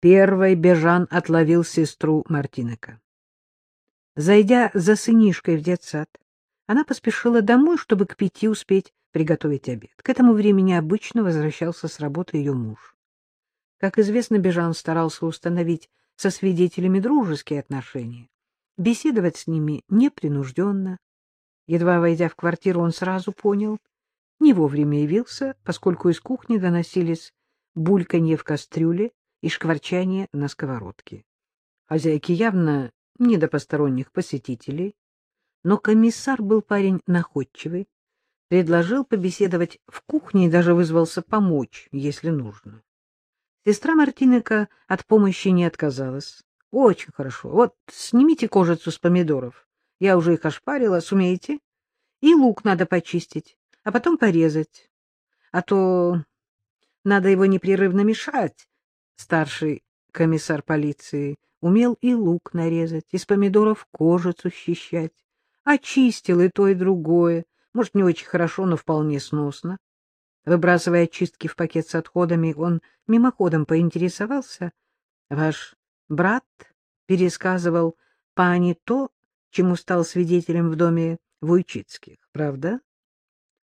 Первой Бежан отловил сестру Мартинека. Зайдя за сынишкой в детсад, она поспешила домой, чтобы к пяти успеть приготовить обед. К этому времени обычно возвращался с работы ее муж. Как известно, Бежан старался установить со свидетелями дружеские отношения, беседовать с ними непринужденно. Едва войдя в квартиру, он сразу понял, не вовремя явился, поскольку из кухни доносились бульканье в кастрюле и шкварчание на сковородке. Хозяйки явно не до посторонних посетителей, но комиссар был парень находчивый, предложил побеседовать в кухне и даже вызвался помочь, если нужно. Сестра Мартинека от помощи не отказалась. — Очень хорошо. Вот снимите кожицу с помидоров. Я уже их ошпарила, сумеете? И лук надо почистить, а потом порезать. А то надо его непрерывно мешать. Старший комиссар полиции умел и лук нарезать, из помидоров кожицу счищать. Очистил и то, и другое. Может, не очень хорошо, но вполне сносно. Выбрасывая очистки в пакет с отходами, он мимоходом поинтересовался. Ваш брат пересказывал пани то, чему стал свидетелем в доме Вуйчицких, правда?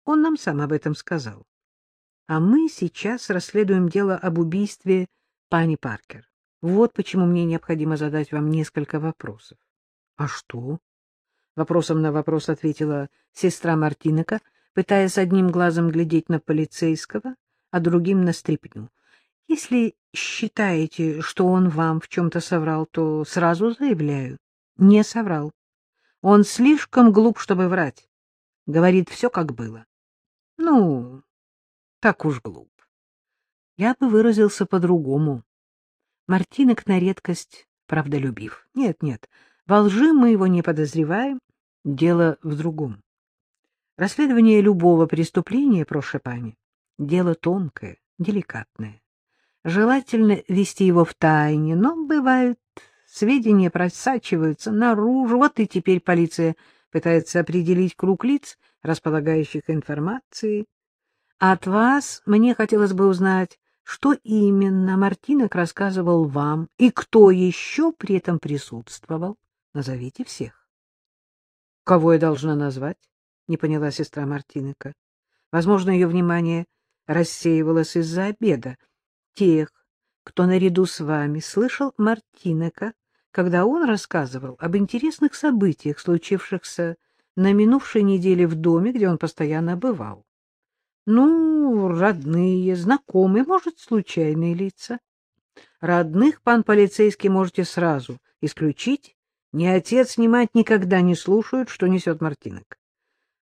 Он нам сам об этом сказал. А мы сейчас расследуем дело об убийстве пани Паркер. Вот почему мне необходимо задать вам несколько вопросов. — А что? — вопросом на вопрос ответила сестра Мартинека, пытаясь одним глазом глядеть на полицейского, а другим на стряпню. — Если считаете, что он вам в чем-то соврал, то сразу заявляю. Не соврал. Он слишком глуп, чтобы врать. Говорит все, как было. Ну, так уж глуп. Я бы выразился по-другому. Мартинок на редкость правдолюбив. Нет, нет, во лжи мы его не подозреваем, дело в другом. Расследование любого преступления, прошепами, дело тонкое, деликатное. Желательно вести его в тайне, но бывают сведения просачиваются наружу. Вот и теперь полиция пытается определить круг лиц, располагающих информацией. От вас мне хотелось бы узнать, что именно Мартинок рассказывал вам и кто еще при этом присутствовал. Назовите всех. — Кого я должна назвать? — не поняла сестра Мартинека. Возможно, ее внимание рассеивалось из-за обеда. Тех, кто наряду с вами слышал Мартинека, когда он рассказывал об интересных событиях, случившихся на минувшей неделе в доме, где он постоянно бывал. Ну, родные, знакомые, может, случайные лица. Родных, пан полицейский, можете сразу исключить. Ни отец, ни мать никогда не слушают, что несет Мартинок.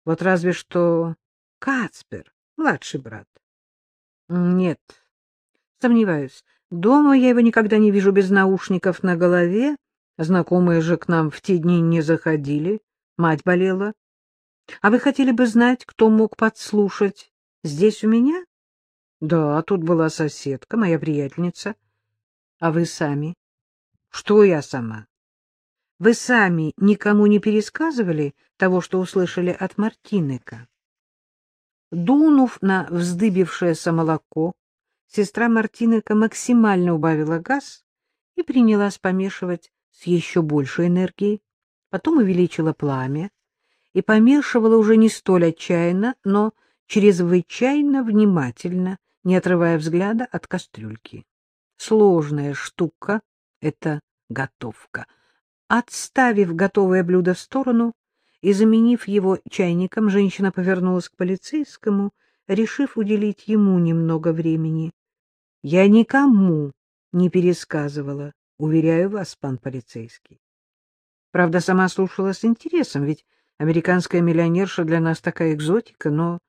Вот разве что Кацпер, младший брат. Нет, сомневаюсь. Дома я его никогда не вижу без наушников на голове. Знакомые же к нам в те дни не заходили. Мать болела. А вы хотели бы знать, кто мог подслушать Здесь у меня? Да, тут была соседка, моя приятельница. А вы сами? Что я сама? Вы сами никому не пересказывали того, что услышали от Мартинека? Дунув на вздыбившееся молоко, сестра Мартинека максимально убавила газ и принялась помешивать с еще большей энергией, потом увеличила пламя и помешивала уже не столь отчаянно, но чрезвычайно внимательно, не отрывая взгляда от кастрюльки. Сложная штука — это готовка. Отставив готовое блюдо в сторону и заменив его чайником, женщина повернулась к полицейскому, решив уделить ему немного времени. — Я никому не пересказывала, уверяю вас, пан полицейский. Правда, сама слушала с интересом, ведь американская миллионерша для нас такая экзотика, но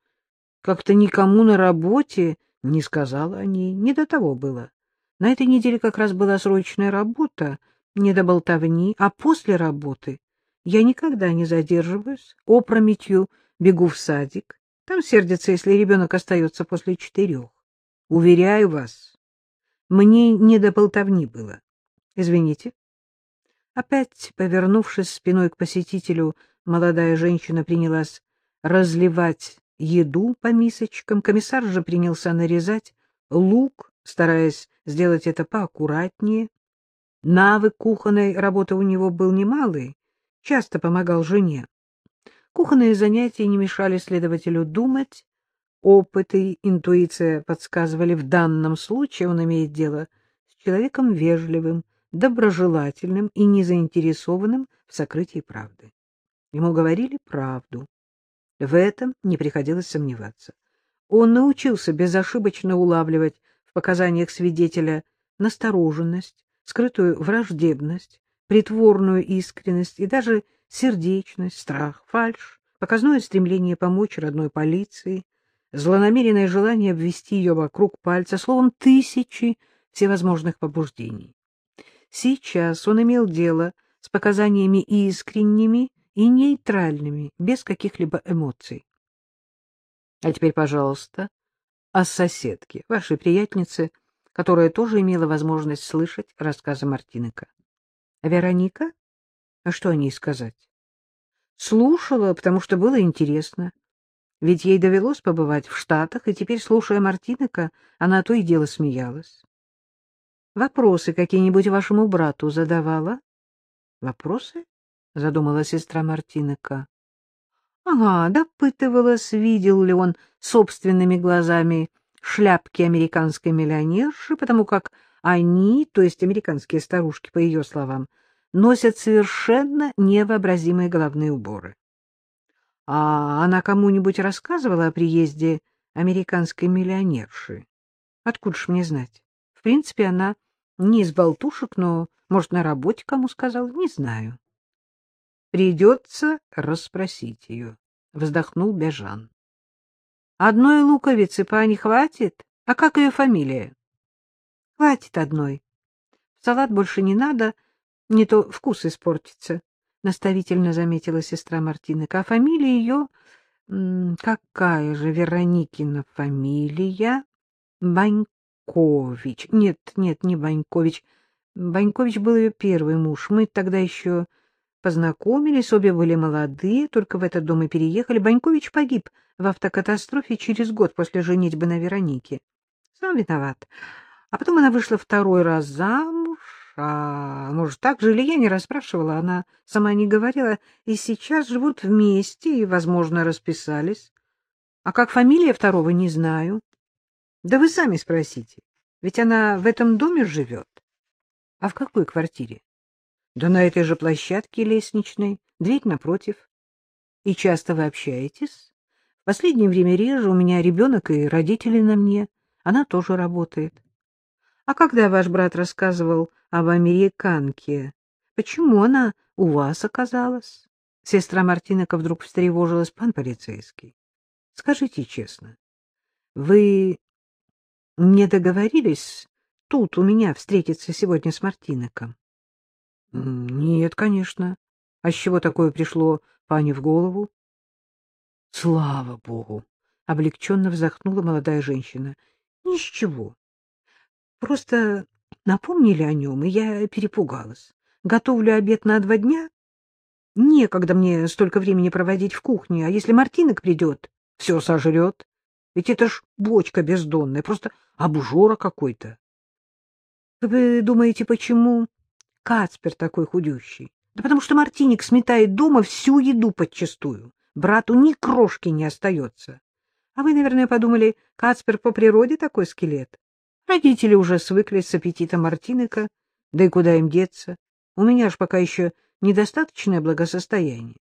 как-то никому на работе не сказала о ней, не до того было. На этой неделе как раз была срочная работа, не до болтовни, а после работы я никогда не задерживаюсь, опрометью бегу в садик. Там сердится, если ребенок остается после четырех. Уверяю вас, мне не до болтовни было. Извините. Опять, повернувшись спиной к посетителю, молодая женщина принялась разливать еду по мисочкам, комиссар же принялся нарезать лук, стараясь сделать это поаккуратнее. Навык кухонной работы у него был немалый, часто помогал жене. Кухонные занятия не мешали следователю думать, опыт и интуиция подсказывали, в данном случае он имеет дело с человеком вежливым, доброжелательным и незаинтересованным в сокрытии правды. Ему говорили правду. В этом не приходилось сомневаться. Он научился безошибочно улавливать в показаниях свидетеля настороженность, скрытую враждебность, притворную искренность и даже сердечность, страх, фальшь, показное стремление помочь родной полиции, злонамеренное желание обвести ее вокруг пальца, словом, тысячи всевозможных побуждений. Сейчас он имел дело с показаниями искренними и нейтральными, без каких-либо эмоций. А теперь, пожалуйста, о соседке, вашей приятельнице, которая тоже имела возможность слышать рассказы Мартинека. А Вероника? А что о ней сказать? Слушала, потому что было интересно. Ведь ей довелось побывать в Штатах, и теперь, слушая Мартинека, она то и дело смеялась. Вопросы какие-нибудь вашему брату задавала? Вопросы? Задумала сестра Мартинека. Ага, допытывалась, видел ли он собственными глазами шляпки американской миллионерши, потому как они, то есть американские старушки, по ее словам, носят совершенно невообразимые головные уборы. А она кому-нибудь рассказывала о приезде американской миллионерши? Откуда ж мне знать? В принципе, она не из болтушек, но, может, на работе кому сказала, не знаю. Придется расспросить ее, — вздохнул Бежан. Одной луковицы, пани, хватит? А как ее фамилия? Хватит одной. Салат больше не надо, не то вкус испортится, — наставительно заметила сестра Мартинека. А фамилия ее... Какая же Вероникина фамилия? Банькович. Нет, нет, не Банькович. Банькович был ее первый муж. Мы тогда еще познакомились, обе были молодые, только в этот дом и переехали. Банькович погиб в автокатастрофе через год после женитьбы на Веронике. Сам виноват. А потом она вышла второй раз замуж, а может, так же или я не расспрашивала, она сама не говорила, и сейчас живут вместе и, возможно, расписались. А как фамилия второго, не знаю. Да вы сами спросите, ведь она в этом доме живет. А в какой квартире? Да на этой же площадке лестничной, дверь напротив. И часто вы общаетесь? В последнее время реже, у меня ребенок и родители на мне. Она тоже работает. А когда ваш брат рассказывал об американке, почему она у вас оказалась? Сестра Мартинека вдруг встревожилась, пан полицейский. Скажите честно, вы не договорились тут у меня встретиться сегодня с Мартинеком? Нет, конечно. А с чего такое пришло пане в голову? Слава богу! Облегченно вздохнула молодая женщина. Ни с чего. Просто напомнили о нем, и я перепугалась. Готовлю обед на два дня. Некогда мне столько времени проводить в кухне, а если Мартинок придет, все сожрет. Ведь это ж бочка бездонная, просто обжора какой-то. Вы думаете, почему Кацпер такой худющий? Да потому что Мартиник сметает дома всю еду подчистую. Брату ни крошки не остается. А вы, наверное, подумали, Кацпер по природе такой скелет. Родители уже свыклись с аппетитом Мартиника, да и куда им деться? У меня ж пока еще недостаточное благосостояние.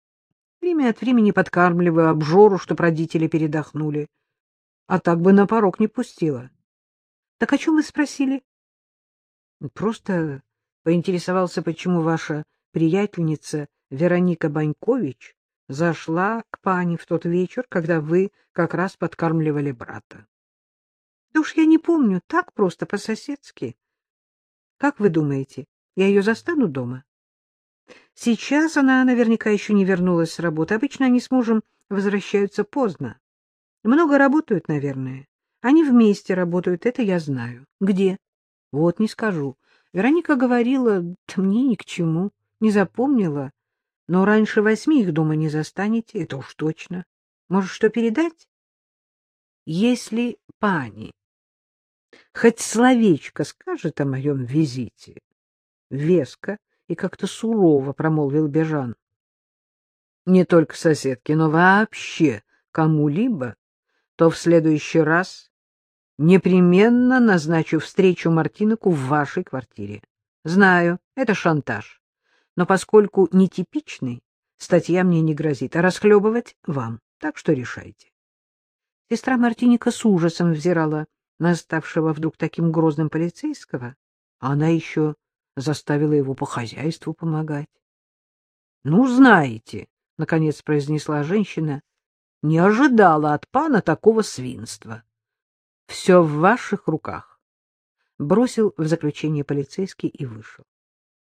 Время от времени подкармливаю обжору, чтоб родители передохнули. А так бы на порог не пустила. Так о чем вы спросили? Просто поинтересовался, почему ваша приятельница Вероника Банькович зашла к пане в тот вечер, когда вы как раз подкармливали брата. Да уж я не помню, так просто, по-соседски. Как вы думаете, я ее застану дома? Сейчас она наверняка еще не вернулась с работы. Обычно они с мужем возвращаются поздно. Много работают, наверное. Они вместе работают, это я знаю. Где? Вот не скажу. Вероника говорила, да мне ни к чему, не запомнила. Но раньше восьми их дома не застанете, это уж точно. Может, что передать? Если пани Хоть словечко скажет о моем визите. Веско и как-то сурово промолвил Бежан. Не только соседке, но вообще кому-либо, то в следующий раз непременно назначу встречу Мартиноку в вашей квартире. Знаю, это шантаж, но поскольку нетипичный, статья мне не грозит, а расхлебывать вам, так что решайте. Сестра Мартиника с ужасом взирала на ставшего вдруг таким грозным полицейского, а она еще заставила его по хозяйству помогать. — Ну, знаете, — наконец произнесла женщина, — не ожидала от пана такого свинства. — Все в ваших руках. Бросил в заключение полицейский и вышел.